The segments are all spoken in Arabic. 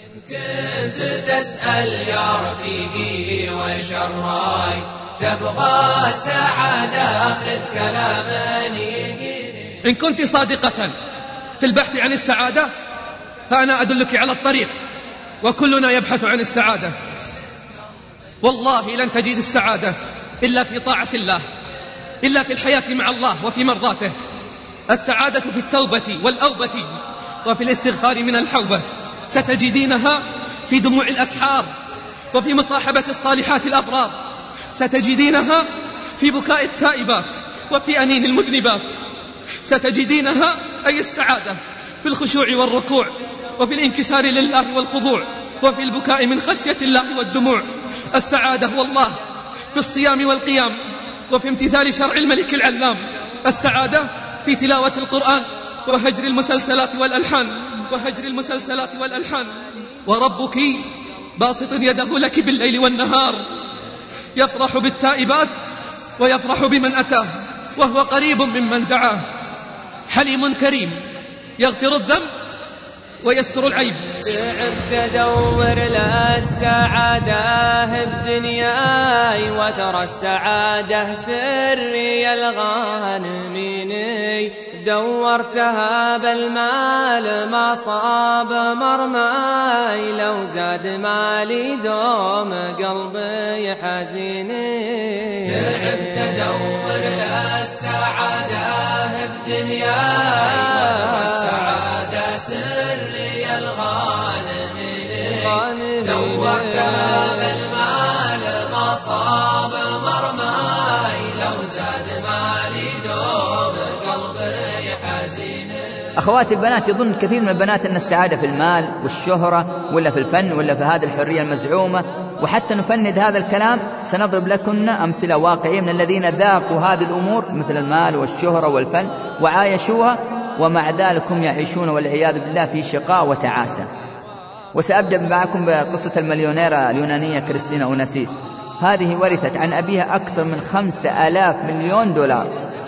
إن كنت تسأل يا رفيقي وش الراي تبغى السعادة خذ كلامني إن كنت صادقة في البحث عن السعادة فأنا أدلك على الطريق وكلنا يبحث عن السعادة. والله لن تجد السعادة إلا في طاعة الله إلا في الحياة مع الله وفي مرضاته. السعادة في التوبة والأوبة وفي الاستغفار من الحوبة. ستجدينها في دموع الأسحار وفي مصاحبة الصالحات الأبرار. ستجدينها في بكاء التائبات وفي أنين المذنبات. ستجدينها أي السعادة في الخشوع والركوع وفي الانكسار لله والخضوع وفي البكاء من خشية الله والدموع. السعادة والله في الصيام والقيام وفي امتثال شرع الملك العلام. السعادة في تلاوة القرآن وهجر المسلسلات والألحان. وهجر المسلسلات والألحان. وربك باسط يده لك بالليل والنهار. يفرح بالتائبات ويفرح بمن أتاه. وهو قريب ممن دعاه. حليم كريم يغفر الذنب ويستر العيب. تعب تدور للسعادة بدنياي وترى السعادة سري الغانميني دورتها بالمال ما صاب مرماي. لو زاد مالي دوم قلبي حزيني. تعب تدور للسعادة بدنياي حزين أخواتي البنات يظن كثير من البنات أن السعادة في المال والشهرة ولا في الفن ولا في هذه الحرية المزعومة. وحتى نفند هذا الكلام سنضرب لكن أمثلة واقعية من الذين ذاقوا هذه الأمور مثل المال والشهرة والفن وعايشوها ومع ذلك هم يعيشون والعياذ بالله في شقاء وتعاسة. وسأبدأ معكم بقصة المليونيرة اليونانية كريستينا أوناسيس. هذه ورثت عن أبيها أكثر من خمسة آلاف مليون دولار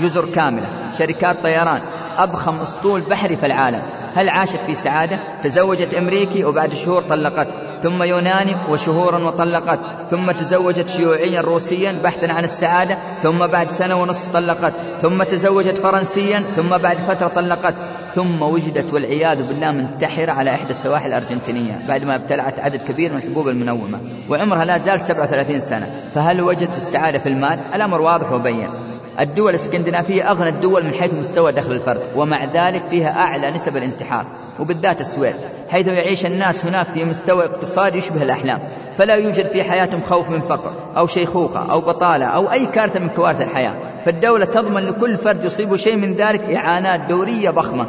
جزر كاملة شركات طيران. أضخم أسطول بحري في العالم. هل عاشت في سعادة؟ تزوجت أمريكي وبعد شهور طلقته ثم يوناني وشهورا وطلقت. ثم تزوجت شيوعيا روسيا بحثا عن السعادة. ثم بعد سنة ونصف طلقت. ثم تزوجت فرنسيا. ثم بعد فترة طلقت. ثم وجدت والعياذ بالله منتحرة على إحدى السواحل الأرجنتينية بعدما ابتلعت عدد كبير من الحبوب المنومة. وعمرها لا زال 37 سنة. فهل وجدت السعادة في المال؟ الأمر واضح وبين. الدول الإسكندنافية أغنى الدول من حيث مستوى دخل الفرد ومع ذلك فيها أعلى نسب الانتحار وبالذات السويد حيث يعيش الناس هناك في مستوى اقتصادي يشبه الأحلام فلا يوجد في حياتهم خوف من فقر أو شيخوخة أو بطالة أو أي كارثة من كوارث الحياة فالدولة تضمن لكل فرد يصيب شيء من ذلك إعانات دورية ضخمة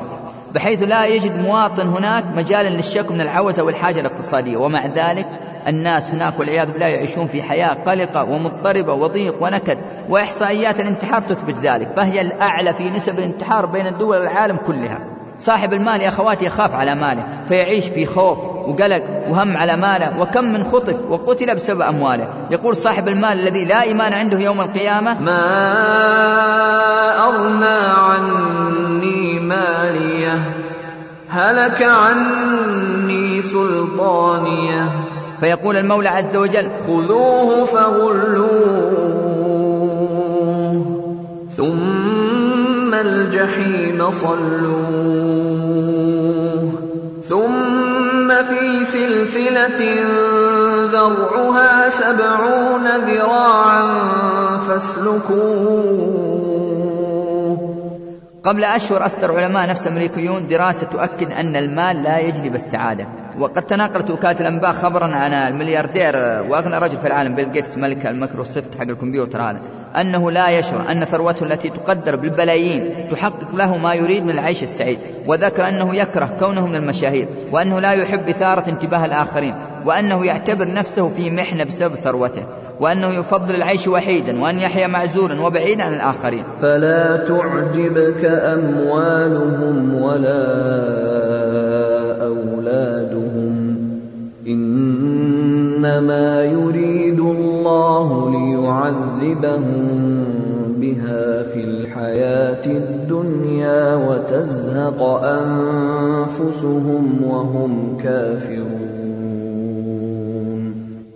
بحيث لا يجد مواطن هناك مجالا للشك من العوزة والحاجة الاقتصادية ومع ذلك الناس هناك والعياذ بالله يعيشون في حياة قلقة ومضطربة وضيق ونكد وإحصائيات الانتحار تثبت ذلك فهي الأعلى في نسب الانتحار بين الدول العالم كلها. صاحب المال يا أخواتي يخاف على ماله فيعيش في خوف وقلق وهم على ماله وكم من خطف وقتل بسبب أمواله. يقول صاحب المال الذي لا إيمان عنده يوم القيامة ما أغنى عني ماليه هلك عني سلطانيه. فيقول المولى عز وجل خذوه فغلوه. ثم الجحيم صلوه. ثم في سلسلة ذرعها سبعون ذراعا فاسلكوه. قبل أشهر أصدر علماء نفس أمريكيون دراسة تؤكد أن المال لا يجلب السعادة. وقد تناقلت وكالة الأنباء خبرا عن الملياردير وأغنى رجل في العالم بيل جيتس ملك الميكروسوفت حق الكمبيوتر هذا أنه لا يشعر أن ثروته التي تقدر بالبلايين تحقق له ما يريد من العيش السعيد وذكر أنه يكره كونه من المشاهير وأنه لا يحب إثارة انتباه الآخرين وأنه يعتبر نفسه في محنة بسبب ثروته وأنه يفضل العيش وحيدا وأن يحيا معزولا وبعيدا عن الآخرين. فلا تعجبك أموالهم ولا إنما يريد الله ليعذبهم بها في الحياة الدنيا وتزهق أنفسهم وهم كافرون.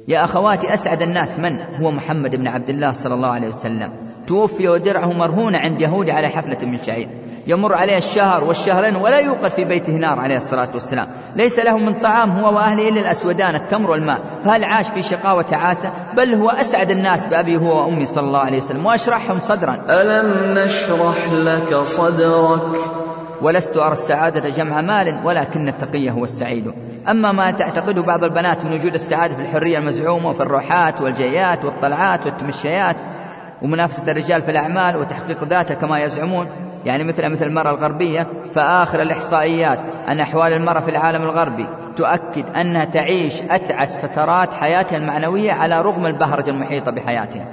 يا أخواتي أسعد الناس من هو محمد بن عبد الله صلى الله عليه وسلم. توفي ودرعه مرهون عند يهود على حفلة من شعير. يمر عليه الشهر والشهرين ولا يوقد في بيته نار عليه الصلاة والسلام. ليس له من طعام هو وأهله إلا الأسودان التمر والماء. فهل عاش في شقاوة تعاسة بل هو أسعد الناس بأبي هو وأمي صلى الله عليه وسلم. وأشرحهم صدرا. ألم نشرح لك صدرك؟ ولست أرى السعادة جمع مال ولكن التقي هو السعيد. أما ما تعتقده بعض البنات من وجود السعادة في الحرية المزعومة وفي الروحات والجيات والطلعات والتمشيات ومنافسة الرجال في الأعمال وتحقيق ذاته كما يزعمون يعني مثل مثل المرأة الغربية فآخر الإحصائيات أن أحوال المرأة في العالم الغربي تؤكد أنها تعيش أتعس فترات حياتها المعنوية على رغم البهرجة المحيطة بحياتها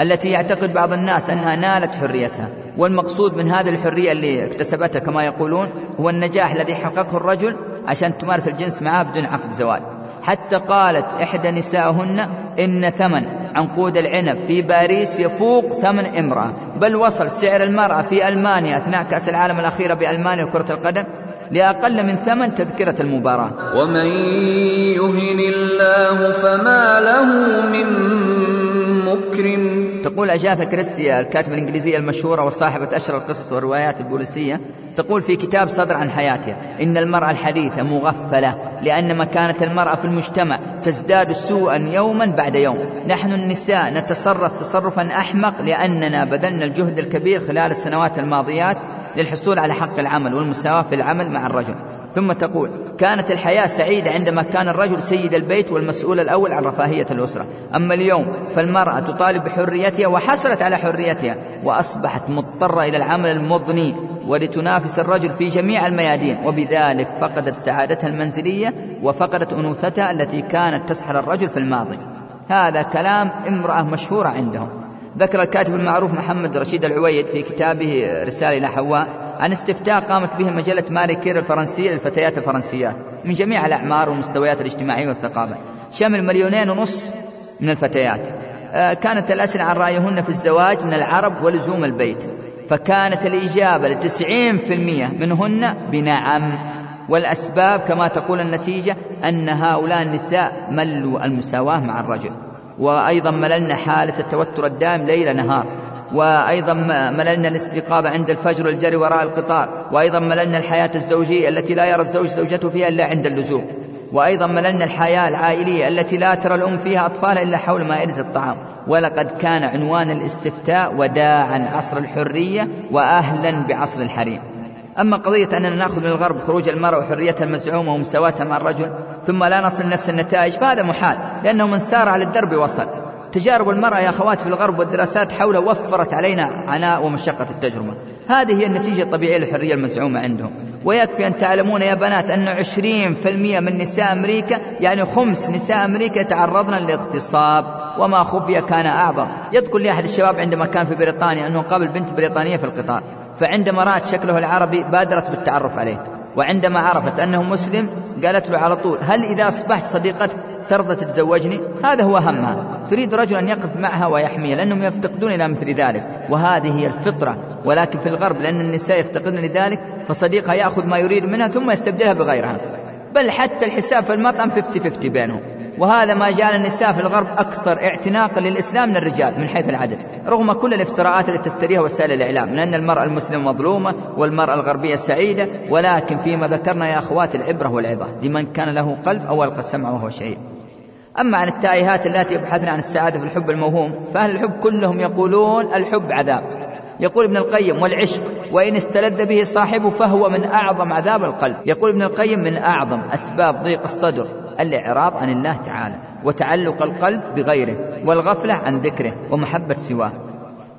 التي يعتقد بعض الناس أنها نالت حريتها. والمقصود من هذه الحرية اللي اكتسبتها كما يقولون هو النجاح الذي حققه الرجل عشان تمارس الجنس معه بدون عقد زواج. حتى قالت إحدى نسائهن إن ثمن عنقود العنب في باريس يفوق ثمن امرأة. بل وصل سعر المرأة في ألمانيا أثناء كأس العالم الأخيرة بألمانيا لكرة القدم لأقل من ثمن تذكرة المباراة. ومن يهن الله فما له تقول أجاثا كريستيا الكاتبة الإنجليزية المشهورة وصاحبة أشهر القصص والروايات البوليسية تقول في كتاب صدر عن حياتها إن المرأة الحديثة مغفلة لأن مكانة المرأة في المجتمع تزداد سوءا يوما بعد يوم. نحن النساء نتصرف تصرفا أحمق لأننا بذلنا الجهد الكبير خلال السنوات الماضيات للحصول على حق العمل والمساواة في العمل مع الرجل. ثم تقول كانت الحياة سعيدة عندما كان الرجل سيد البيت والمسؤول الأول عن رفاهية الأسرة. أما اليوم فالمرأة تطالب بحريتها وحصلت على حريتها وأصبحت مضطرة إلى العمل المضني ولتنافس الرجل في جميع الميادين. وبذلك فقدت سعادتها المنزلية وفقدت أنوثتها التي كانت تسحر الرجل في الماضي. هذا كلام امرأة مشهورة عندهم. ذكر الكاتب المعروف محمد رشيد العويد في كتابه رسالة إلى حواء عن استفتاء قامت به مجلة ماري كير الفرنسية للفتيات الفرنسيات من جميع الأعمار والمستويات الاجتماعية والثقافة شمل مليونين ونص من الفتيات. آه، كانت الأسئلة عن رأيهن في الزواج من العرب ولزوم البيت. فكانت الإجابة لتسعين في المية منهن بنعم. والأسباب كما تقول النتيجة أن هؤلاء النساء ملوا المساواة مع الرجل. وأيضا مللنا حالة التوتر الدائم ليل نهار. وأيضا مللنا الاستيقاظ عند الفجر والجري وراء القطار وأيضا مللنا الحياة الزوجية التي لا يرى الزوج زوجته فيها إلا عند اللزوم. وأيضا مللنا الحياة العائلية التي لا ترى الأم فيها أطفالها إلا حول مائدة الطعام. ولقد كان عنوان الاستفتاء وداعا عصر الحرية وأهلا بعصر الحريم. أما قضية أننا نأخذ من الغرب خروج المرأة وحريتها المزعومة ومساواتها مع الرجل ثم لا نصل نفس النتائج فهذا محال لأنه من سار على الدرب وصل تجارب المرأة يا أخوات في الغرب والدراسات حوله وفرت علينا عناء ومشقة التجربة. هذه هي النتيجة الطبيعية للحرية المزعومة عندهم. ويكفي أن تعلمون يا بنات أن عشرين في المية من نساء أمريكا يعني خمس نساء أمريكا يتعرضن للاغتصاب. وما خفي كان أعظم. يذكر لي أحد الشباب عندما كان في بريطانيا أنه قابل بنت بريطانية في القطار. فعندما رأت شكله العربي بادرت بالتعرف عليه. وعندما عرفت أنه مسلم قالت له على طول هل إذا أصبحت صديقتك ترضى تتزوجني؟ هذا هو همها. تريد رجل أن يقف معها ويحميها لأنهم يفتقدون إلى مثل ذلك. وهذه هي الفطرة. ولكن في الغرب لأن النساء يفتقدن لذلك فصديقها يأخذ ما يريد منها ثم يستبدلها بغيرها. بل حتى الحساب في المطعم 50-50 بينهم. وهذا ما جعل النساء في الغرب أكثر اعتناقا للإسلام من الرجال من حيث العدد. رغم كل الافتراءات التي تفتريها وسائل الإعلام من أن المرأة المسلمة مظلومة والمرأة الغربية سعيدة ولكن فيما ذكرنا يا أخوات العبرة والعظة لمن كان له قلب أو ألقى السمع وهو شهيد. أما عن التائهات التي يبحثن عن السعادة في الحب الموهوم فأهل الحب كلهم يقولون الحب عذاب. يقول ابن القيم والعشق وإن استلذ به صاحبه فهو من أعظم عذاب القلب. يقول ابن القيم من أعظم أسباب ضيق الصدر الإعراض عن الله تعالى وتعلق القلب بغيره والغفلة عن ذكره ومحبة سواه.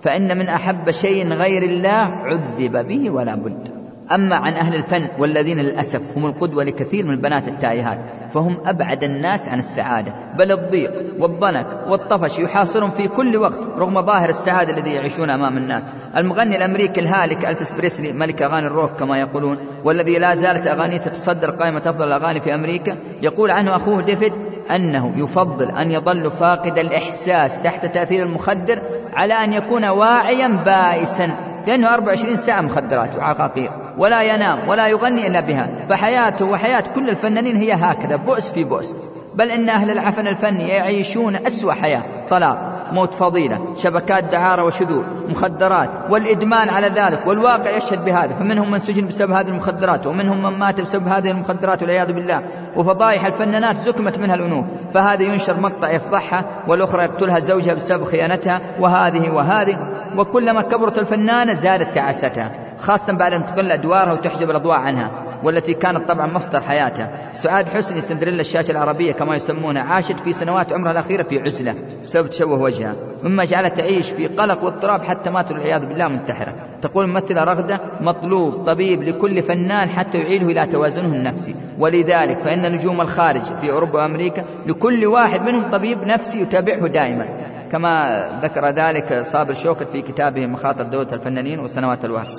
فإن من أحب شيء غير الله عذب به ولا بد. أما عن أهل الفن والذين للأسف هم القدوة لكثير من البنات التائهات فهم أبعد الناس عن السعادة بل الضيق والضنك والطفش يحاصرهم في كل وقت رغم ظاهر السعادة الذي يعيشون أمام الناس. المغني الأمريكي الهالك ألفس بريسلي ملك أغاني الروك كما يقولون والذي لا زالت أغانيه تتصدر قائمة أفضل الأغاني في أمريكا يقول عنه أخوه ديفيد أنه يفضل أن يظل فاقد الإحساس تحت تأثير المخدر على أن يكون واعيا بائسا لأنه 24 ساعة مخدرات وعقاقير ولا ينام ولا يغني إلا بها. فحياته وحياة كل الفنانين هي هكذا بؤس في بؤس. بل إن أهل العفن الفني يعيشون أسوأ حياة. طلاق موت فضيلة شبكات دعارة وشذوذ مخدرات. والإدمان على ذلك والواقع يشهد بهذا. فمنهم من سجن بسبب هذه المخدرات ومنهم من مات بسبب هذه المخدرات والعياذ بالله. وفضائح الفنانات زكمت منها الأنوف فهذا ينشر مقطع يفضحها والأخرى يقتلها زوجها بسبب خيانتها وهذه وهذه. وكلما كبرت الفنانة زادت تعاستها خاصة بعد أن تقل أدوارها وتحجب الأضواء عنها والتي كانت طبعا مصدر حياتها. سعاد حسني سندريلا الشاشة العربية كما يسمونها عاشت في سنوات عمرها الأخيرة في عزلة بسبب تشوه وجهها. مما جعلها تعيش في قلق واضطراب حتى مات والعياذ بالله منتحرة. تقول الممثلة رغدة مطلوب طبيب لكل فنان حتى يعيده إلى توازنه النفسي. ولذلك فإن نجوم الخارج في أوروبا وأمريكا لكل واحد منهم طبيب نفسي يتابعه دائما. كما ذكر ذلك صابر شوكت في كتابه مخاطر دولة الفنانين وسنوات الوهم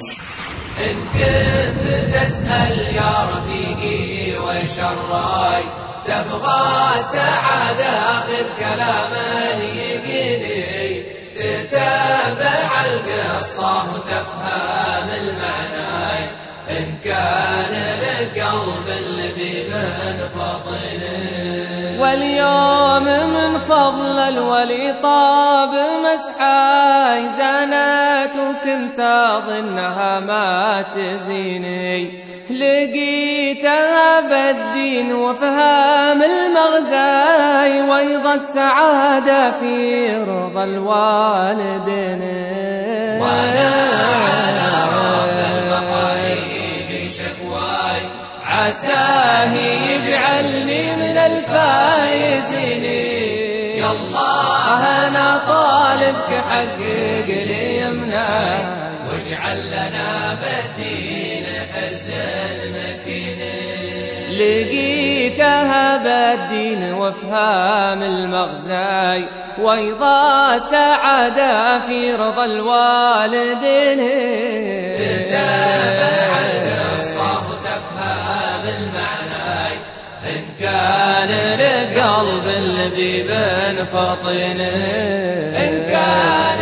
إن كنت تسأل يا رفيقي وش الراي تبغى السعادة خذ كلام يقيني تتابع القصة وتفهم المعنى. إن كان لقلب اللبيب فطن واليوم من فضل الولي طاب مسحاي زانت وكنت أظنها ما تزيني. لقيتها بالدين وفهام المغزاي ويض السعادة في رضا الوالدين. وأنا على رب شكواي عساه يجعلني من الفايزين يا الله أنا طالبك حقق لي واجعل لنا بالدين حرزا مكين لقيتها بالدين وافهام المغزاي ويضا سعادة في رضا الوالدين. تتابع القصة وتفهم المعنى. إن كان لقلب اللبيب فطن إن كان